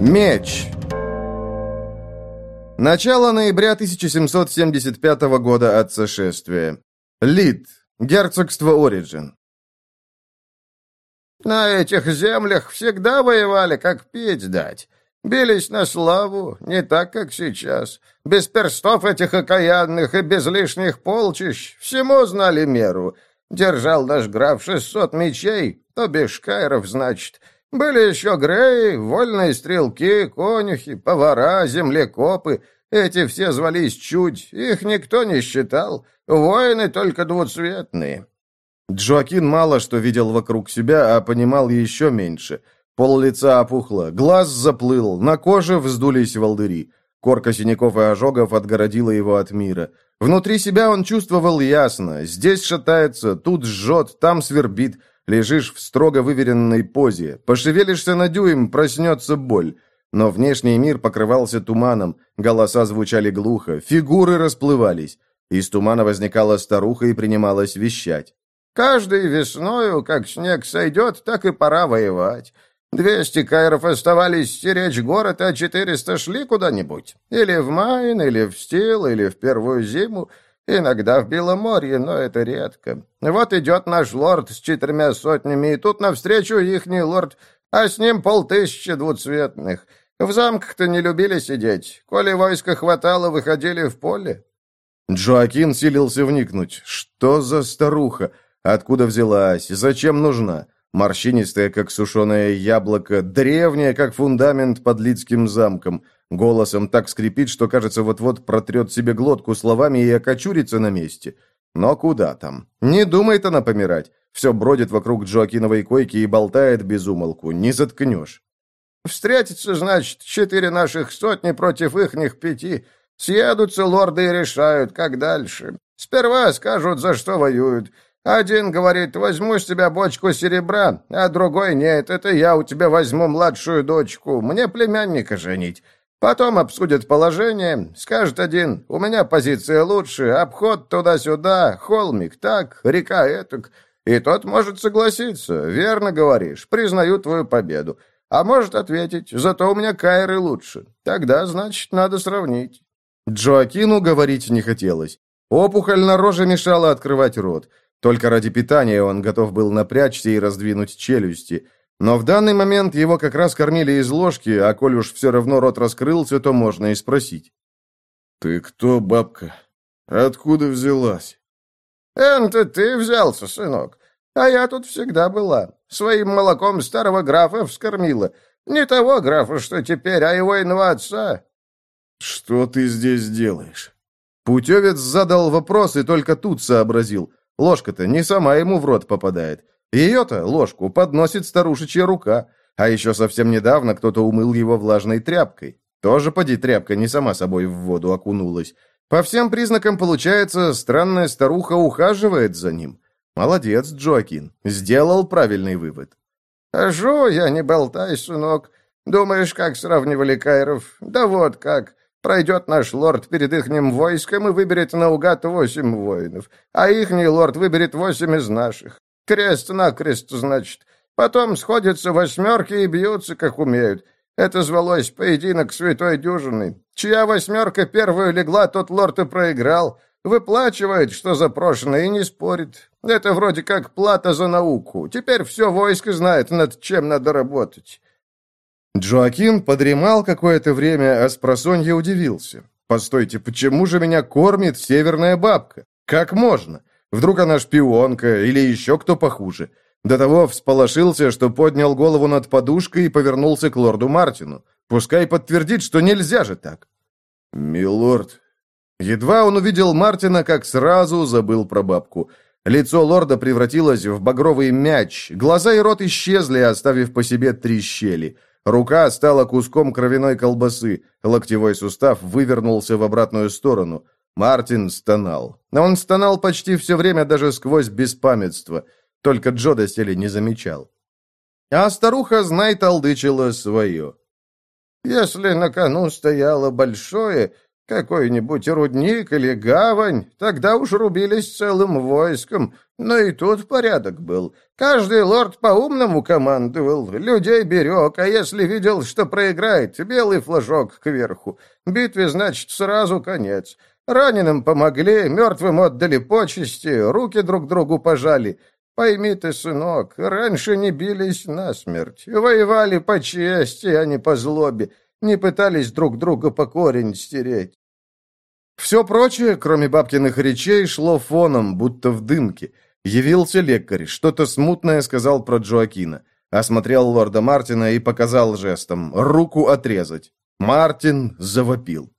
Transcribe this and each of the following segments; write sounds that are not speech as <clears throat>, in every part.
Меч. Начало ноября 1775 года от сошествия. Лид. Герцогство Ориджин. На этих землях всегда воевали, как пить дать. Бились на славу, не так, как сейчас. Без перстов этих окаянных и без лишних полчищ всему знали меру. Держал наш граф шестьсот мечей, то без шкайров, значит. Были еще греи, вольные стрелки, конюхи, повара, землекопы. Эти все звались чуть, их никто не считал. Воины только двуцветные. Джоакин мало что видел вокруг себя, а понимал еще меньше. Пол лица опухло, глаз заплыл, на коже вздулись волдыри. Корка синяков и ожогов отгородила его от мира. Внутри себя он чувствовал ясно. Здесь шатается, тут жжет, там свербит. Лежишь в строго выверенной позе. Пошевелишься на дюйм, проснется боль. Но внешний мир покрывался туманом, голоса звучали глухо, фигуры расплывались. Из тумана возникала старуха и принималась вещать. «Каждой весною, как снег сойдет, так и пора воевать. Двести кайров оставались стеречь город, а четыреста шли куда-нибудь. Или в Майн, или в Стил, или в первую зиму. Иногда в Беломорье, но это редко. Вот идет наш лорд с четырьмя сотнями, и тут навстречу ихний лорд, а с ним полтысячи двуцветных. В замках-то не любили сидеть. Коли войска хватало, выходили в поле. Джоакин силился вникнуть. Что за старуха? Откуда взялась? Зачем нужна? Морщинистая, как сушеное яблоко, древняя, как фундамент под Лидским замком. Голосом так скрипит, что, кажется, вот-вот протрет себе глотку словами и окочурится на месте. Но куда там? Не думает она помирать. Все бродит вокруг Джоакиновой койки и болтает без умолку. Не заткнешь. «Встретиться, значит, четыре наших сотни против ихних пяти. Съедутся лорды и решают, как дальше. Сперва скажут, за что воюют». Один говорит, возьму с тебя бочку серебра, а другой нет, это я у тебя возьму младшую дочку, мне племянника женить. Потом обсудят положение, скажет один, у меня позиция лучше, обход туда-сюда, холмик так, река этак. И тот может согласиться, верно говоришь, признаю твою победу. А может ответить, зато у меня кайры лучше. Тогда, значит, надо сравнить. Джоакину говорить не хотелось. Опухоль на роже мешала открывать рот. Только ради питания он готов был напрячься и раздвинуть челюсти. Но в данный момент его как раз кормили из ложки, а коль уж все равно рот раскрылся, то можно и спросить. «Ты кто, бабка? Откуда взялась?» «Это ты взялся, сынок. А я тут всегда была. Своим молоком старого графа вскормила. Не того графа, что теперь, а его иного отца». «Что ты здесь делаешь?» Путевец задал вопрос и только тут сообразил. Ложка-то не сама ему в рот попадает. Ее-то, ложку, подносит старушечья рука. А еще совсем недавно кто-то умыл его влажной тряпкой. Тоже, поди, тряпка не сама собой в воду окунулась. По всем признакам, получается, странная старуха ухаживает за ним. Молодец, Джоакин. Сделал правильный вывод. «Жу я, не болтай, сынок. Думаешь, как сравнивали Кайров? Да вот как. Пройдет наш лорд перед ихним войском и выберет наугад восемь воинов, а ихний лорд выберет восемь из наших. Крест-накрест, значит. Потом сходятся восьмерки и бьются, как умеют. Это звалось поединок святой дюжины. Чья восьмерка первую легла, тот лорд и проиграл. Выплачивает, что запрошено, и не спорит. Это вроде как плата за науку. Теперь все войско знает, над чем надо работать. Джоакин подремал какое-то время, а с просонья удивился. «Постойте, почему же меня кормит северная бабка? Как можно? Вдруг она шпионка или еще кто похуже?» До того всполошился, что поднял голову над подушкой и повернулся к лорду Мартину. Пускай подтвердит, что нельзя же так. «Милорд». Едва он увидел Мартина, как сразу забыл про бабку. Лицо лорда превратилось в багровый мяч, глаза и рот исчезли, оставив по себе три щели – Рука стала куском кровяной колбасы, локтевой сустав вывернулся в обратную сторону. Мартин стонал. Он стонал почти все время, даже сквозь беспамятство. Только Джо доселе не замечал. А старуха, знай, толдычила свое. «Если на кону стояло большое, Какой-нибудь рудник или гавань, тогда уж рубились целым войском, но и тут порядок был. Каждый лорд по-умному командовал, людей берег, а если видел, что проиграет, белый флажок кверху. Битве, значит, сразу конец. Раненым помогли, мертвым отдали почести, руки друг другу пожали. Пойми ты, сынок, раньше не бились насмерть, воевали по чести, а не по злобе, не пытались друг друга по корень стереть. Все прочее, кроме бабкиных речей, шло фоном, будто в дымке. Явился лекарь, что-то смутное сказал про Джоакина. Осмотрел лорда Мартина и показал жестом «руку отрезать». Мартин завопил.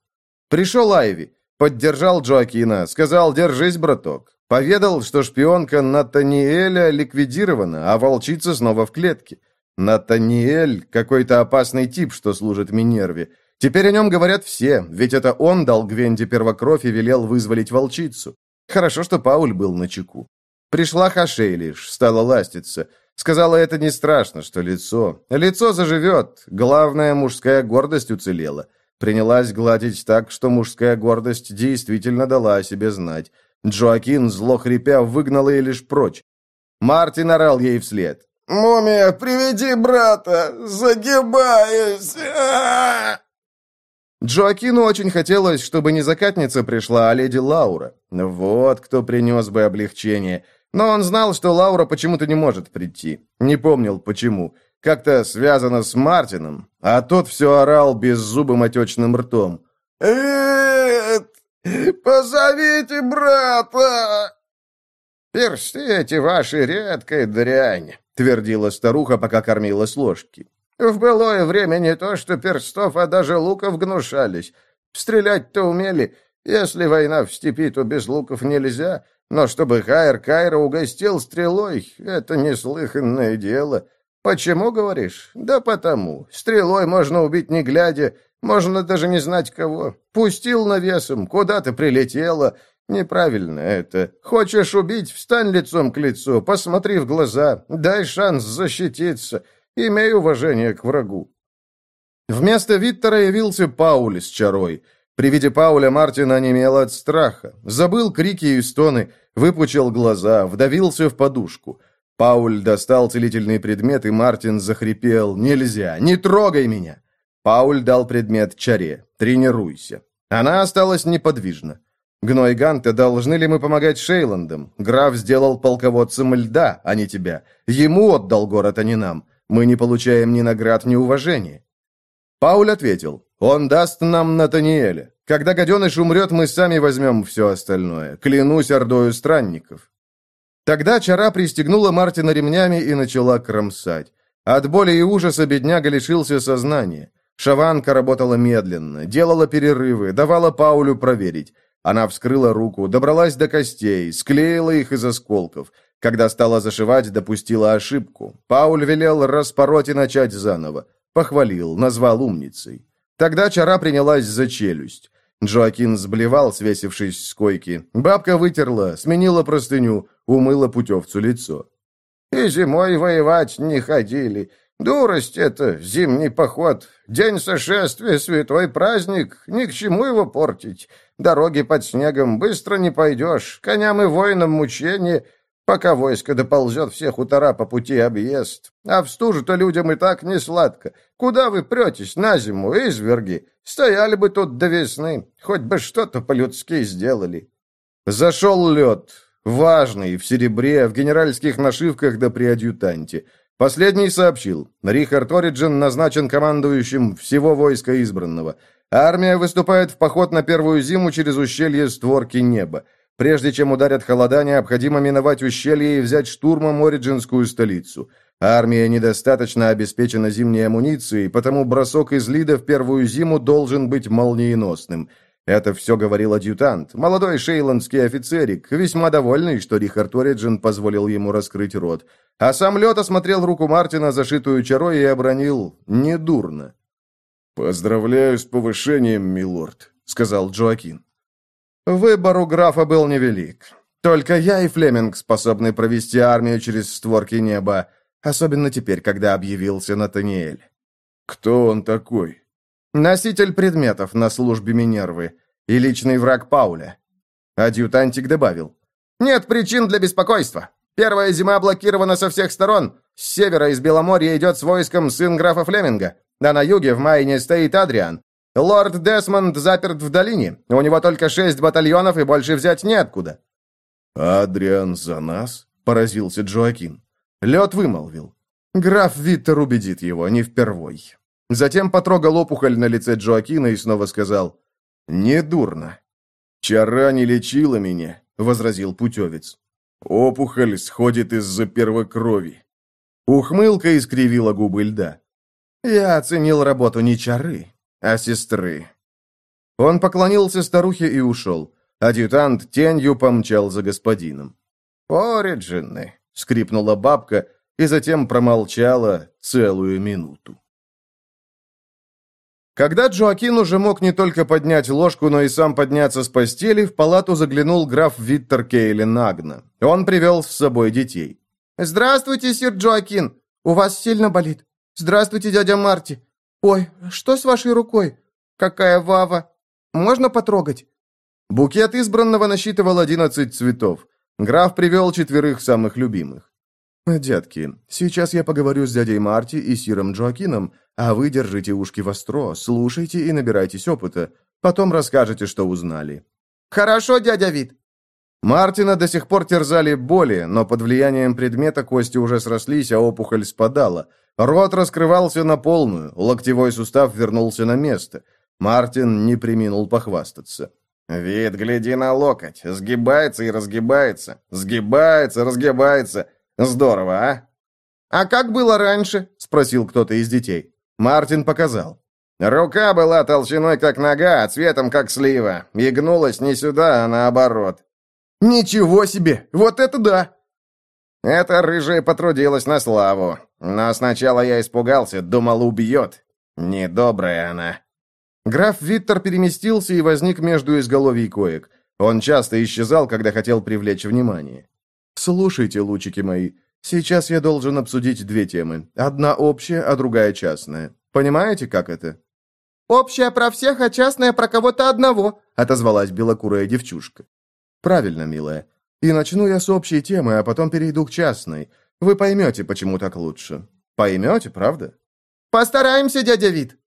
Пришел Айви, поддержал Джоакина, сказал «держись, браток». Поведал, что шпионка Натаниэля ликвидирована, а волчица снова в клетке. Натаниэль — какой-то опасный тип, что служит Минерве. Теперь о нем говорят все, ведь это он дал Гвенде первокровь и велел вызволить волчицу. Хорошо, что Пауль был на чеку. Пришла Хашейлиш, стала ластиться. Сказала, это не страшно, что лицо. Лицо заживет, главная мужская гордость уцелела. Принялась гладить так, что мужская гордость действительно дала о себе знать. Джоакин, зло хрипя, выгнал ее лишь прочь. Мартин орал ей вслед. «Мумия, приведи брата! Загибаюсь!» Джоакину очень хотелось, чтобы не закатница пришла, а леди Лаура. Вот кто принес бы облегчение. Но он знал, что Лаура почему-то не может прийти. Не помнил, почему. Как-то связано с Мартином. А тот все орал беззубым отечным ртом. «Эт! Позовите брата!» «Персты эти ваши редкая дрянь», — твердила старуха, пока кормила с ложки. В былое время не то что перстов, а даже луков гнушались. Стрелять-то умели. Если война в степи, то без луков нельзя. Но чтобы Хайр Кайра угостил стрелой, это неслыханное дело. Почему, говоришь? Да потому. Стрелой можно убить не глядя, можно даже не знать кого. Пустил навесом, куда-то прилетело. Неправильно это. Хочешь убить, встань лицом к лицу, посмотри в глаза, дай шанс защититься. Имей уважение к врагу». Вместо Виттера явился Пауль с чарой. При виде Пауля Мартин онемел от страха. Забыл крики и стоны, выпучил глаза, вдавился в подушку. Пауль достал целительный предмет, и Мартин захрипел «Нельзя! Не трогай меня!» Пауль дал предмет чаре «Тренируйся». Она осталась неподвижна. «Гной Ганте, должны ли мы помогать Шейландам? Граф сделал полководцем льда, а не тебя. Ему отдал город, а не нам. Мы не получаем ни наград, ни уважения». Пауль ответил, «Он даст нам Натаниэля. Когда гаденыш умрет, мы сами возьмем все остальное. Клянусь ордою странников». Тогда чара пристегнула Мартина ремнями и начала кромсать. От боли и ужаса бедняга лишился сознания. Шаванка работала медленно, делала перерывы, давала Паулю проверить. Она вскрыла руку, добралась до костей, склеила их из осколков. Когда стала зашивать, допустила ошибку. Пауль велел распороть и начать заново. Похвалил, назвал умницей. Тогда чара принялась за челюсть. Джоакин сблевал, свесившись с койки. Бабка вытерла, сменила простыню, умыла путевцу лицо. «И зимой воевать не ходили. Дурость это, зимний поход. День сошествия, святой праздник. Ни к чему его портить. Дороги под снегом, быстро не пойдешь. Коням и воинам мучение. Пока войско доползет, все хутора по пути объезд. А в стужу-то людям и так не сладко. Куда вы претесь на зиму, изверги? Стояли бы тут до весны, хоть бы что-то по-людски сделали. Зашел лед. Важный, в серебре, в генеральских нашивках да при адъютанте. Последний сообщил. Рихард Ориджин назначен командующим всего войска избранного. Армия выступает в поход на первую зиму через ущелье Створки Неба. Прежде чем ударят холода, необходимо миновать ущелье и взять штурмом Ориджинскую столицу. Армия недостаточно обеспечена зимней амуницией, потому бросок из Лида в первую зиму должен быть молниеносным. Это все говорил адъютант, молодой шейландский офицерик, весьма довольный, что Рихард Ориджин позволил ему раскрыть рот. А сам Лед осмотрел руку Мартина, зашитую чарой, и обронил «недурно». «Поздравляю с повышением, милорд», — сказал Джоакин. Выбор у графа был невелик. Только я и Флеминг способны провести армию через створки неба, особенно теперь, когда объявился Натаниэль. Кто он такой? Носитель предметов на службе Минервы. и личный враг Пауля. Адъютантик добавил. «Нет причин для беспокойства. Первая зима блокирована со всех сторон. С севера из Беломорья идет с войском сын графа Флеминга, а на юге в Майне стоит Адриан. Лорд Десмонд заперт в долине. У него только шесть батальонов, и больше взять неоткуда». «Адриан за нас?» — поразился Джоакин. Лед вымолвил. Граф Виттер убедит его, не впервой. Затем потрогал опухоль на лице Джоакина и снова сказал «Не дурно». «Чара не лечила меня», — возразил путевец. «Опухоль сходит из-за первой крови». Ухмылка искривила губы льда. «Я оценил работу не чары, а сестры». Он поклонился старухе и ушел. Адъютант тенью помчал за господином. «Ориджины», — скрипнула бабка, и затем промолчала целую минуту. Когда Джоакин уже мог не только поднять ложку, но и сам подняться с постели, в палату заглянул граф Виттер Кейлин Агна. Он привел с собой детей. «Здравствуйте, сир Джоакин! У вас сильно болит? Здравствуйте, дядя Марти! Ой, что с вашей рукой? Какая вава! Можно потрогать?» Букет избранного насчитывал одиннадцать цветов. Граф привел четверых самых любимых. «Детки, сейчас я поговорю с дядей Марти и сиром Джоакином, а вы держите ушки востро, слушайте и набирайтесь опыта. Потом расскажете, что узнали». «Хорошо, дядя Вит». Мартина до сих пор терзали боли, но под влиянием предмета кости уже срослись, а опухоль спадала. Рот раскрывался на полную, локтевой сустав вернулся на место. Мартин не приминул похвастаться. «Вид, гляди на локоть, сгибается и разгибается, сгибается, разгибается». Здорово, а?» «А как было раньше?» — спросил кто-то из детей. Мартин показал. «Рука была толщиной, как нога, а цветом, как слива. И гнулась не сюда, а наоборот». «Ничего себе! Вот это да!» Эта рыжая потрудилась на славу. Но сначала я испугался, думал, убьет. Недобрая она. Граф Виттер переместился и возник между изголовий коек. Он часто исчезал, когда хотел привлечь внимание. «Слушайте, лучики мои, сейчас я должен обсудить две темы. Одна общая, а другая частная. Понимаете, как это?» «Общая про всех, а частная про кого-то одного», — отозвалась белокурая девчушка. «Правильно, милая. И начну я с общей темы, а потом перейду к частной. Вы поймете, почему так лучше. Поймете, правда?» «Постараемся, дядя Вит».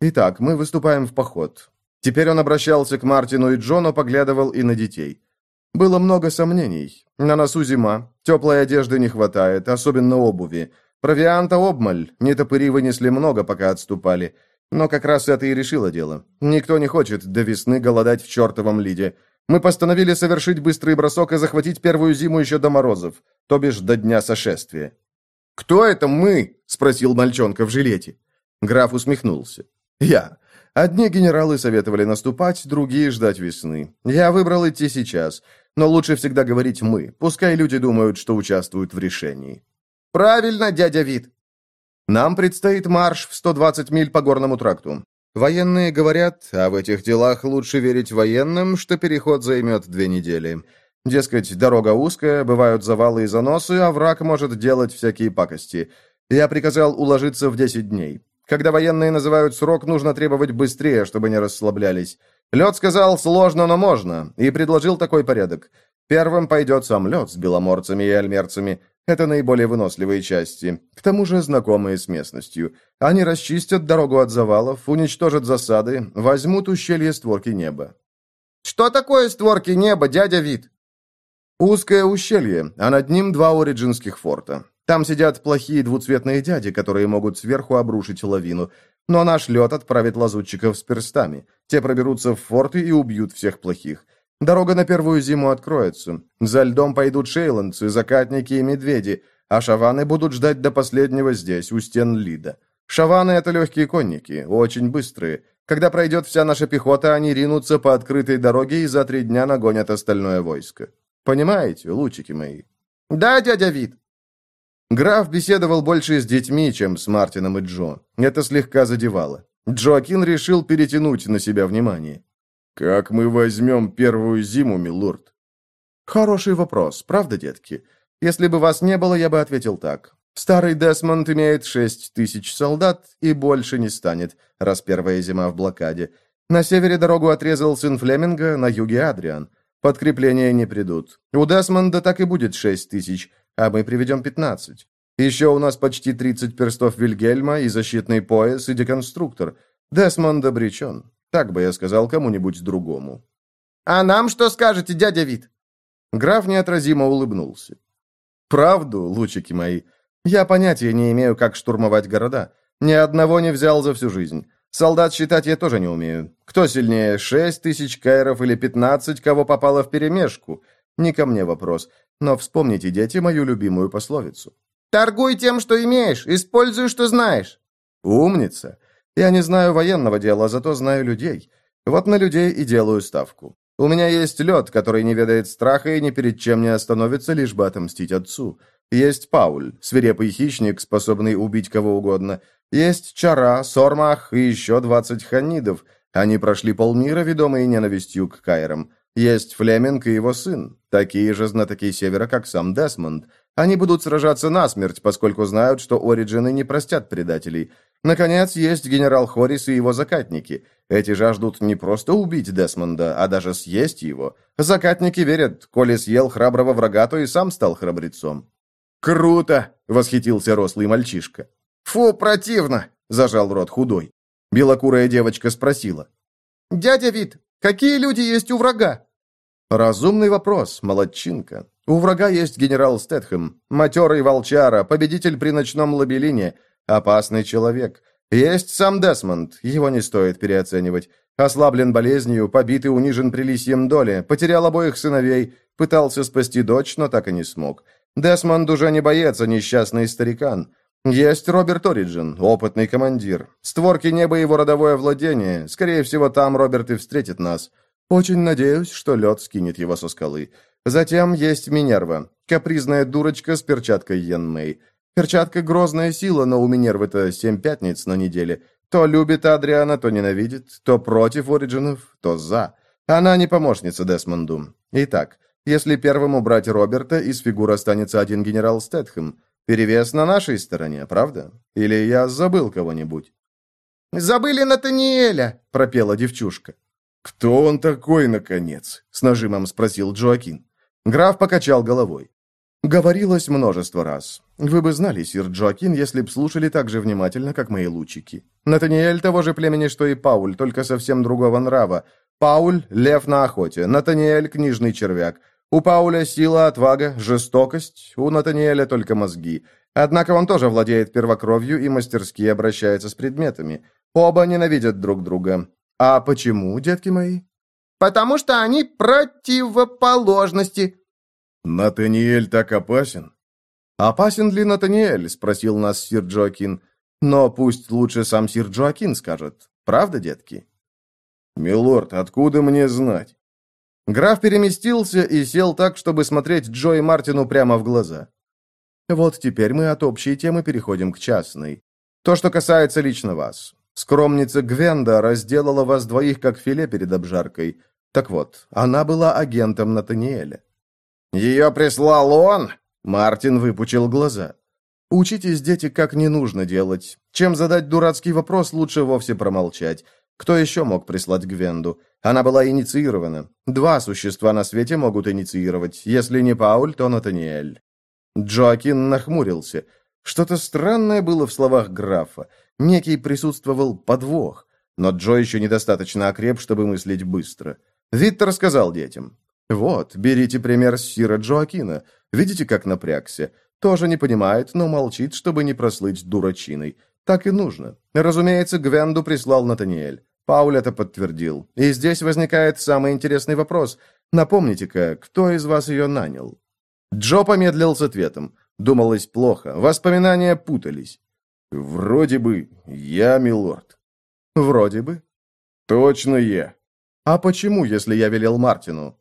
Итак, мы выступаем в поход. Теперь он обращался к Мартину и Джону, поглядывал и на детей. Было много сомнений. На носу зима, теплой одежды не хватает, особенно обуви. Провианта обмаль, нетопыри вынесли много, пока отступали. Но как раз это и решило дело. Никто не хочет до весны голодать в чертовом лиде. Мы постановили совершить быстрый бросок и захватить первую зиму еще до морозов, то бишь до дня сошествия. «Кто это мы?» — спросил мальчонка в жилете. Граф усмехнулся. «Я. Одни генералы советовали наступать, другие ждать весны. Я выбрал идти сейчас. Но лучше всегда говорить «мы». Пускай люди думают, что участвуют в решении. «Правильно, дядя Вит!» Нам предстоит марш в 120 миль по горному тракту. Военные говорят, а в этих делах лучше верить военным, что переход займет две недели. Дескать, дорога узкая, бывают завалы и заносы, а враг может делать всякие пакости. Я приказал уложиться в 10 дней. Когда военные называют срок, нужно требовать быстрее, чтобы не расслаблялись. Лед сказал «сложно, но можно» и предложил такой порядок. Первым пойдет сам лед с беломорцами и альмерцами. Это наиболее выносливые части, к тому же знакомые с местностью. Они расчистят дорогу от завалов, уничтожат засады, возьмут ущелье створки неба. «Что такое створки неба, дядя Вит?» Узкое ущелье, а над ним два ориджинских форта. Там сидят плохие двуцветные дяди, которые могут сверху обрушить лавину. Но наш лед отправит лазутчиков с перстами. Те проберутся в форты и убьют всех плохих. Дорога на первую зиму откроется. За льдом пойдут шейландцы, закатники и медведи, а шаваны будут ждать до последнего здесь, у стен Лида. Шаваны — это легкие конники, очень быстрые. Когда пройдет вся наша пехота, они ринутся по открытой дороге и за три дня нагонят остальное войско. Понимаете, лучики мои? Да, дядя Вит. Граф беседовал больше с детьми, чем с Мартином и Джо. Это слегка задевало. Джоакин решил перетянуть на себя внимание. «Как мы возьмем первую зиму, милорд?» «Хороший вопрос, правда, детки? Если бы вас не было, я бы ответил так. Старый Десмонд имеет шесть тысяч солдат и больше не станет, раз первая зима в блокаде. На севере дорогу отрезал сын Флеминга, на юге Адриан. Подкрепления не придут. У Десмонда так и будет шесть тысяч, а мы приведем пятнадцать. Еще у нас почти тридцать перстов Вильгельма и защитный пояс, и деконструктор. Десмонд обречен. Так бы я сказал кому-нибудь другому. «А нам что скажете, дядя Вит?» Граф неотразимо улыбнулся. «Правду, лучики мои. Я понятия не имею, как штурмовать города. Ни одного не взял за всю жизнь. Солдат считать я тоже не умею. Кто сильнее, шесть тысяч кайров или пятнадцать, кого попало в перемешку? Не ко мне вопрос. Но вспомните, дети, мою любимую пословицу. «Торгуй тем, что имеешь, используй, что знаешь». «Умница. Я не знаю военного дела, зато знаю людей. Вот на людей и делаю ставку. У меня есть лед, который не ведает страха и ни перед чем не остановится, лишь бы отомстить отцу. Есть Пауль, свирепый хищник, способный убить кого угодно. Есть Чара, Сормах и еще двадцать ханидов. Они прошли полмира, ведомые ненавистью к Кайрам. Есть Флеминг и его сын, такие же знатоки Севера, как сам Десмонд. Они будут сражаться насмерть, поскольку знают, что Ориджины не простят предателей. Наконец, есть генерал Хорис и его закатники. Эти жаждут не просто убить Десмонда, а даже съесть его. Закатники верят, коли съел храброго врага, то и сам стал храбрецом. «Круто!» — восхитился рослый мальчишка. «Фу, противно!» — зажал рот худой. Белокурая девочка спросила. «Дядя Вит, какие люди есть у врага?» Разумный вопрос, молодчинка. У врага есть генерал Стэтхэм, матерый волчара, победитель при ночном лабелине, опасный человек. Есть сам Десмонд, его не стоит переоценивать. Ослаблен болезнью, побит и унижен при лисьем доле, потерял обоих сыновей, пытался спасти дочь, но так и не смог. Десмонд уже не боец, а несчастный старикан. Есть Роберт Ориджин, опытный командир. Створки неба его родовое владение. Скорее всего, там Роберт и встретит нас. Очень надеюсь, что лед скинет его со скалы. Затем есть Минерва, капризная дурочка с перчаткой Йен Мэй. Перчатка — грозная сила, но у Минервы-то семь пятниц на неделе. То любит Адриана, то ненавидит, то против Ориджинов, то за. Она не помощница Десмонду. Итак, если первым убрать Роберта, из фигур останется один генерал Стэтхэм. Перевес на нашей стороне, правда? Или я забыл кого-нибудь?» «Забыли Натаниэля!» — пропела девчушка. «Кто он такой, наконец?» — с нажимом спросил Джоакин. Граф покачал головой. Говорилось множество раз. Вы бы знали, сир Джоакин, если б слушали так же внимательно, как мои лучики. Натаниэль того же племени, что и Пауль, только совсем другого нрава. Пауль — лев на охоте, Натаниэль — книжный червяк. У Пауля сила, отвага, жестокость, у Натаниэля только мозги. Однако он тоже владеет первокровью и мастерски обращается с предметами. Оба ненавидят друг друга. А почему, детки мои? Потому что они противоположности, «Натаниэль так опасен?» «Опасен ли Натаниэль?» — спросил нас сир Джоакин. «Но пусть лучше сам сир Джоакин скажет. Правда, детки?» «Милорд, откуда мне знать?» Граф переместился и сел так, чтобы смотреть Джо и Мартину прямо в глаза. «Вот теперь мы от общей темы переходим к частной. То, что касается лично вас. Скромница Гвенда разделала вас двоих, как филе перед обжаркой. Так вот, она была агентом Натаниэля. «Ее прислал он?» Мартин выпучил глаза. «Учитесь, дети, как не нужно делать. Чем задать дурацкий вопрос, лучше вовсе промолчать. Кто еще мог прислать Гвенду? Она была инициирована. Два существа на свете могут инициировать. Если не Пауль, то Натаниэль». Джоакин нахмурился. Что-то странное было в словах графа. Некий присутствовал подвох. Но Джо еще недостаточно окреп, чтобы мыслить быстро. Виттер сказал детям. «Вот, берите пример с Сира Джоакина. Видите, как напрягся? Тоже не понимает, но молчит, чтобы не прослыть дурачиной. Так и нужно. Разумеется, Гвенду прислал Натаниэль. Пауль это подтвердил. И здесь возникает самый интересный вопрос. Напомните-ка, кто из вас ее нанял?» Джо помедлил с ответом. Думалось плохо. Воспоминания путались. «Вроде бы я, милорд». «Вроде бы». «Точно я». «А почему, если я велел Мартину?»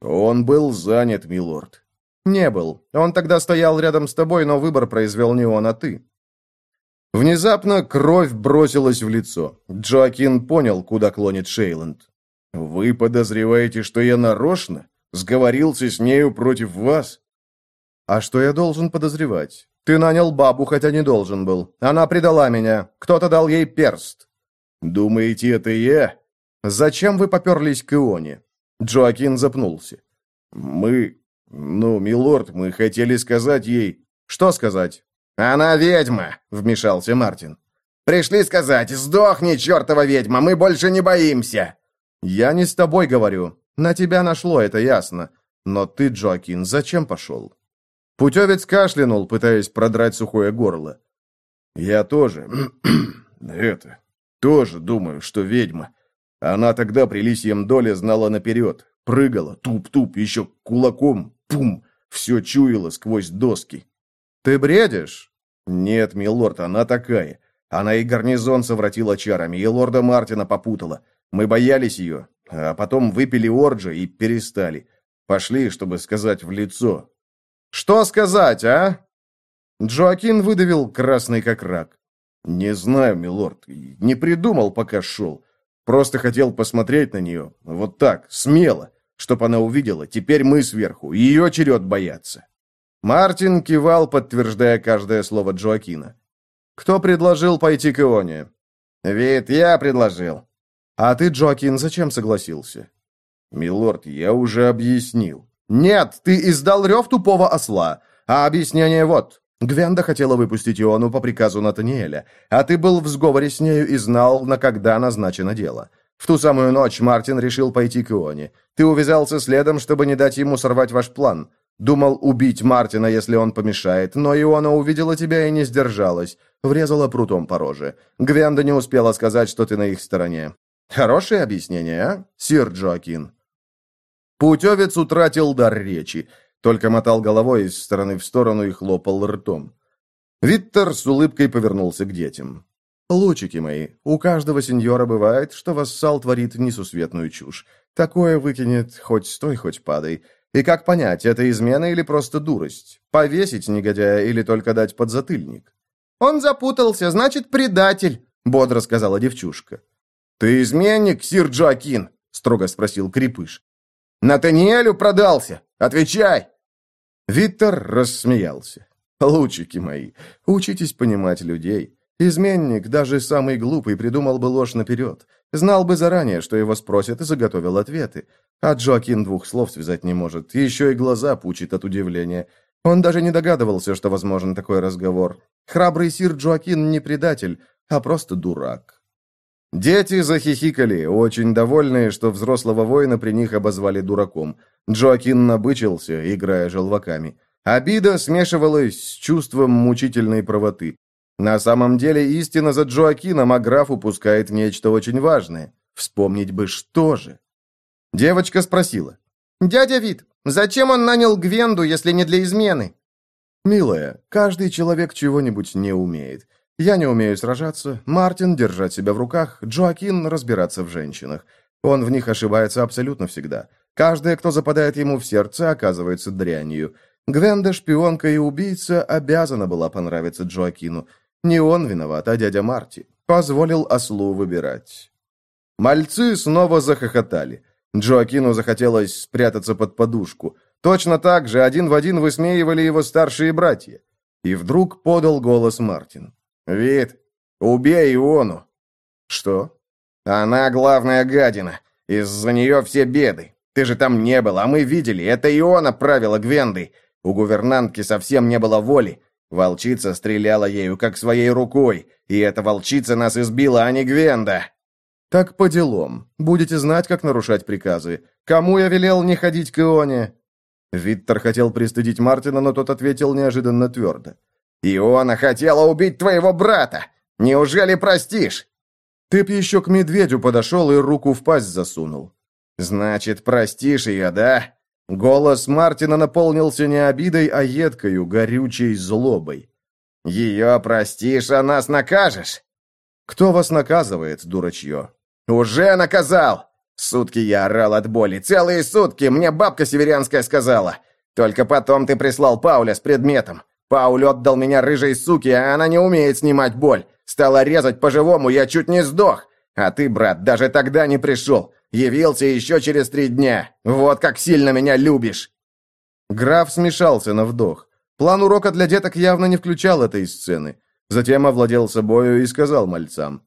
«Он был занят, милорд». «Не был. Он тогда стоял рядом с тобой, но выбор произвел не он, а ты». Внезапно кровь бросилась в лицо. Джоакин понял, куда клонит Шейланд. «Вы подозреваете, что я нарочно? Сговорился с нею против вас?» «А что я должен подозревать? Ты нанял бабу, хотя не должен был. Она предала меня. Кто-то дал ей перст». «Думаете, это я?» Зачем вы поперлись к Ионе?» Джоакин запнулся. «Мы... Ну, милорд, мы хотели сказать ей...» «Что сказать?» «Она ведьма», — вмешался Мартин. «Пришли сказать, сдохни, чертова ведьма, мы больше не боимся!» «Я не с тобой говорю. На тебя нашло, это ясно. Но ты, Джоакин, зачем пошел?» Путевец кашлянул, пытаясь продрать сухое горло. «Я тоже... <clears throat> это... тоже думаю, что ведьма. Она тогда при лисьем доле знала наперед. Прыгала, туп-туп, еще кулаком, пум, все чуяла сквозь доски. «Ты бредишь?» «Нет, милорд, она такая. Она и гарнизон совратила чарами, и лорда Мартина попутала. Мы боялись ее, а потом выпили орджи и перестали. Пошли, чтобы сказать в лицо. «Что сказать, а?» Джоакин выдавил красный как рак. «Не знаю, милорд, не придумал, пока шел. Просто хотел посмотреть на нее, вот так, смело, чтоб она увидела, теперь мы сверху, ее черед бояться». Мартин кивал, подтверждая каждое слово Джоакина. «Кто предложил пойти к Ионе?» «Вид, я предложил». «А ты, Джоакин, зачем согласился?» «Милорд, я уже объяснил». «Нет, ты издал рев тупого осла. А объяснение вот. Гвенда хотела выпустить Иону по приказу Натаниэля, а ты был в сговоре с нею и знал, на когда назначено дело. В ту самую ночь Мартин решил пойти к Ионе. Ты увязался следом, чтобы не дать ему сорвать ваш план. Думал убить Мартина, если он помешает, но Иона увидела тебя и не сдержалась. Врезала прутом по роже. Гвенда не успела сказать, что ты на их стороне. Хорошее объяснение, а, сир Джоакин?» Путевец утратил дар речи, только мотал головой из стороны в сторону и хлопал ртом. Виттер с улыбкой повернулся к детям. «Лучики мои, у каждого сеньора бывает, что вассал творит несусветную чушь. Такое выкинет хоть стой, хоть падай. И как понять, это измена или просто дурость? Повесить негодяя или только дать подзатыльник?» «Он запутался, значит, предатель», — бодро сказала девчушка. «Ты изменник, сир Джоакин?» — строго спросил Крепыш. Натаниэлю продался! Отвечай!» Виктор рассмеялся. «Лучики мои, учитесь понимать людей. Изменник, даже самый глупый, придумал бы ложь наперед. Знал бы заранее, что его спросят, и заготовил ответы. А Джоакин двух слов связать не может, еще и глаза пучит от удивления. Он даже не догадывался, что возможен такой разговор. Храбрый сир Джоакин не предатель, а просто дурак. Дети захихикали, очень довольные, что взрослого воина при них обозвали дураком. Джоакин набычился, играя желваками. Обида смешивалась с чувством мучительной правоты. На самом деле истина за Джоакином, а граф упускает нечто очень важное. Вспомнить бы, что же. Девочка спросила. «Дядя Вит, зачем он нанял Гвенду, если не для измены?» «Милая, каждый человек чего-нибудь не умеет. Я не умею сражаться, Мартин держать себя в руках, Джоакин разбираться в женщинах. Он в них ошибается абсолютно всегда. Каждая, кто западает ему в сердце, оказывается дрянью. Гвенда, шпионка и убийца, обязана была понравиться Джоакину. Не он виноват, а дядя Марти. Позволил ослу выбирать. Мальцы снова захохотали. Джоакину захотелось спрятаться под подушку. Точно так же один в один высмеивали его старшие братья. И вдруг подал голос Мартин. «Вид, убей Иону!» «Что?» «Она главная гадина. Из-за нее все беды. Ты же там не был, а мы видели. Это Иона правила Гвендой. У гувернантки совсем не было воли. Волчица стреляла ею, как своей рукой. И эта волчица нас избила, а не Гвенда!» «Так по делам. Будете знать, как нарушать приказы. Кому я велел не ходить к Ионе?» Виттер хотел пристыдить Мартина, но тот ответил неожиданно твердо. «Иона хотела убить твоего брата! Неужели простишь?» «Ты б еще к медведю подошел и руку в пасть засунул». «Значит, простишь ее, да?» Голос Мартина наполнился не обидой, а едкою, горючей злобой. «Ее простишь, а нас накажешь?» «Кто вас наказывает, дурачье?» «Уже наказал!» Сутки я орал от боли. Целые сутки, мне бабка северянская сказала. Только потом ты прислал Пауля с предметом. Пауль отдал меня рыжей суке, а она не умеет снимать боль. Стала резать по-живому, я чуть не сдох. А ты, брат, даже тогда не пришел. Явился еще через три дня. Вот как сильно меня любишь!» Граф смешался на вдох. План урока для деток явно не включал этой сцены. Затем овладел собою и сказал мальцам.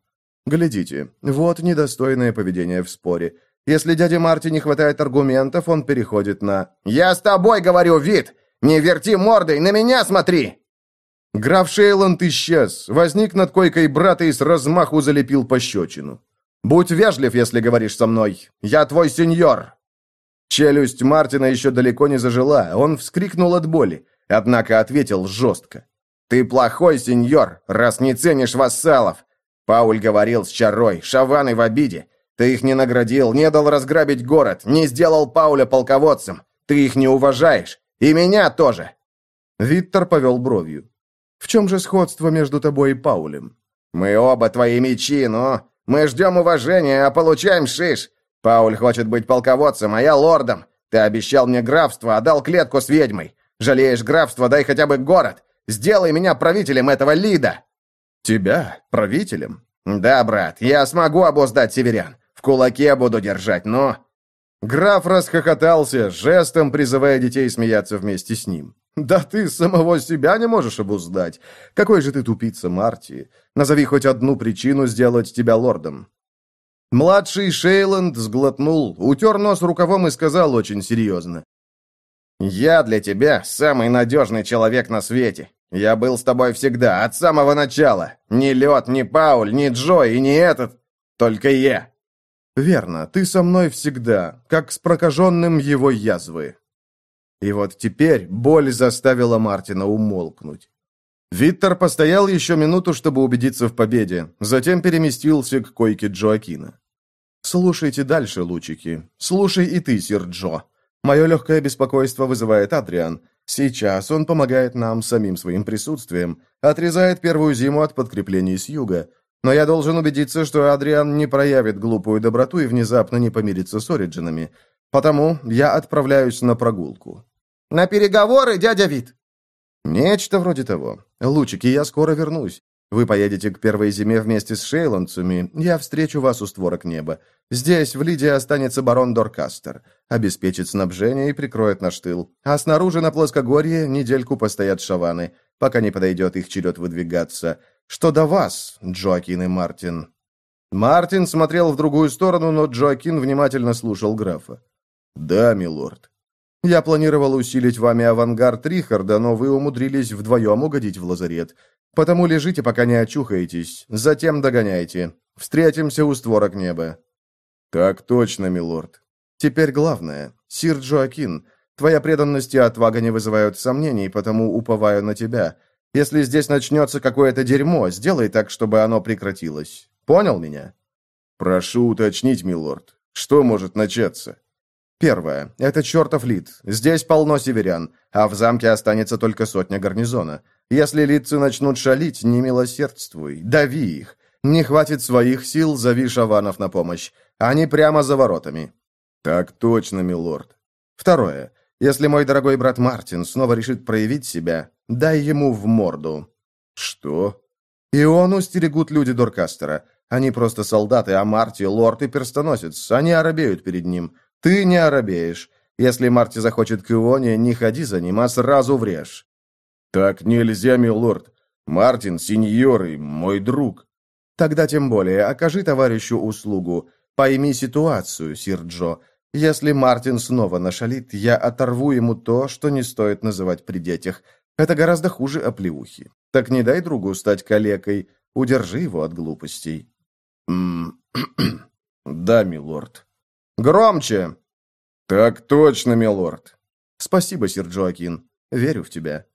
Глядите, вот недостойное поведение в споре. Если дяде Марти не хватает аргументов, он переходит на «Я с тобой говорю, вид! Не верти мордой, на меня смотри!» Граф Шейланд исчез, возник над койкой брата и с размаху залепил пощечину. «Будь вежлив, если говоришь со мной. Я твой сеньор!» Челюсть Мартина еще далеко не зажила, он вскрикнул от боли, однако ответил жестко. «Ты плохой сеньор, раз не ценишь вассалов. Пауль говорил с Чарой, шаваны в обиде. Ты их не наградил, не дал разграбить город, не сделал Пауля полководцем. Ты их не уважаешь. И меня тоже!» Виктор повел бровью. «В чем же сходство между тобой и Паулем?» «Мы оба твои мечи, но мы ждем уважения, а получаем шиш. Пауль хочет быть полководцем, а я лордом. Ты обещал мне графство, а дал клетку с ведьмой. Жалеешь графство, дай хотя бы город. Сделай меня правителем этого Лида!» «Тебя? Правителем?» «Да, брат, я смогу обуздать северян. В кулаке буду держать, но...» Граф расхохотался, жестом призывая детей смеяться вместе с ним. «Да ты самого себя не можешь обуздать. Какой же ты тупица, Марти. Назови хоть одну причину сделать тебя лордом». Младший Шейланд сглотнул, утер нос рукавом и сказал очень серьезно. «Я для тебя самый надежный человек на свете. Я был с тобой всегда, от самого начала. Ни Лед, ни Пауль, ни Джо и ни этот. Только я. «Верно, ты со мной всегда, как с прокаженным его язвы». И вот теперь боль заставила Мартина умолкнуть. Виттер постоял еще минуту, чтобы убедиться в победе, затем переместился к койке Джоакина. «Слушайте дальше, лучики. Слушай и ты, сир Джо. Мое легкое беспокойство вызывает Адриан. Сейчас он помогает нам самим своим присутствием, отрезает первую зиму от подкреплений с юга. Но я должен убедиться, что Адриан не проявит глупую доброту и внезапно не помирится с Ориджинами. Потому я отправляюсь на прогулку». «На переговоры, дядя Вит?» «Нечто вроде того. Лучики, я скоро вернусь. Вы поедете к первой зиме вместе с шейландцами. Я встречу вас у створок неба. Здесь, в Лидии, останется барон Доркастер. Обеспечит снабжение и прикроет наш тыл. А снаружи на плоскогорье недельку постоят шаваны, пока не подойдет их черед выдвигаться. Что до вас, Джоакин и Мартин?» Мартин смотрел в другую сторону, но Джоакин внимательно слушал графа. «Да, милорд. Я планировал усилить вами авангард Рихарда, но вы умудрились вдвоем угодить в лазарет. Потому лежите, пока не очухаетесь. Затем догоняйте. Встретимся у створок неба». «Так точно, милорд. Теперь главное. Сир Джоакин, твоя преданность и отвага не вызывают сомнений, потому уповаю на тебя. Если здесь начнется какое-то дерьмо, сделай так, чтобы оно прекратилось. Понял меня?» «Прошу уточнить, милорд. Что может начаться?» «Первое. Это чертов Лид. Здесь полно северян, а в замке останется только сотня гарнизона. Если лидцы начнут шалить, не милосердствуй, дави их. Не хватит своих сил, зови шаванов на помощь. Они прямо за воротами». «Так точно, милорд». «Второе. Если мой дорогой брат Мартин снова решит проявить себя, дай ему в морду». «Что?» «Иону стерегут люди Доркастера. Они просто солдаты, а Марти — лорд и перстоносец. Они оробеют перед ним. Ты не оробеешь. Если Марти захочет к Ионе, не ходи за ним, а сразу врежь». «Так нельзя, милорд. Мартин — сеньор и мой друг». «Тогда тем более окажи товарищу услугу. Пойми ситуацию, сир Джо. Если Мартин снова нашалит, я оторву ему то, что не стоит называть при детях. Это гораздо хуже оплеухи. Так не дай другу стать калекой. Удержи его от глупостей. <clears throat> да, милорд. Громче. Так точно, милорд. Спасибо, сир Джоакин. Верю в тебя.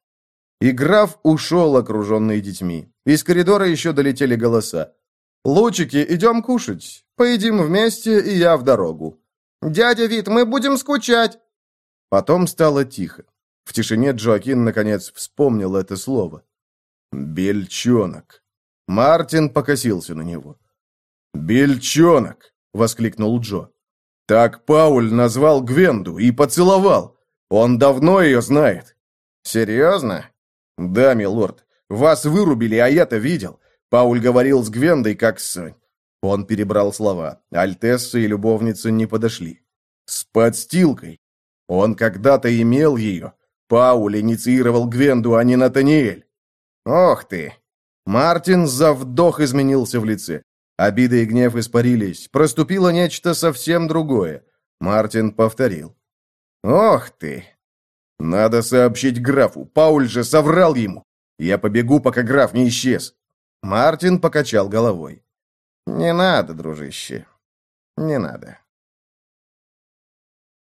И граф ушел, окруженный детьми. Из коридора еще долетели голоса. «Лучики, идем кушать. Поедим вместе, и я в дорогу. «Дядя Вит, мы будем скучать!» Потом стало тихо. В тишине Джоакин, наконец, вспомнил это слово. «Бельчонок». Мартин покосился на него. «Бельчонок!» — воскликнул Джо. «Так Пауль назвал Гвенду и поцеловал. Он давно ее знает». «Серьезно?» «Да, милорд. Вас вырубили, а я-то видел. Пауль говорил с Гвендой, как с... Он перебрал слова. Альтесса и любовница не подошли. С подстилкой. Он когда-то имел ее. Пауль инициировал Гвенду, а не Натаниэль. Ох ты! Мартин за вдох изменился в лице. Обида и гнев испарились. Проступило нечто совсем другое. Мартин повторил. «Ох ты! Надо сообщить графу. Пауль же соврал ему. Я побегу, пока граф не исчез». Мартин покачал головой. «Не надо, дружище. Не надо».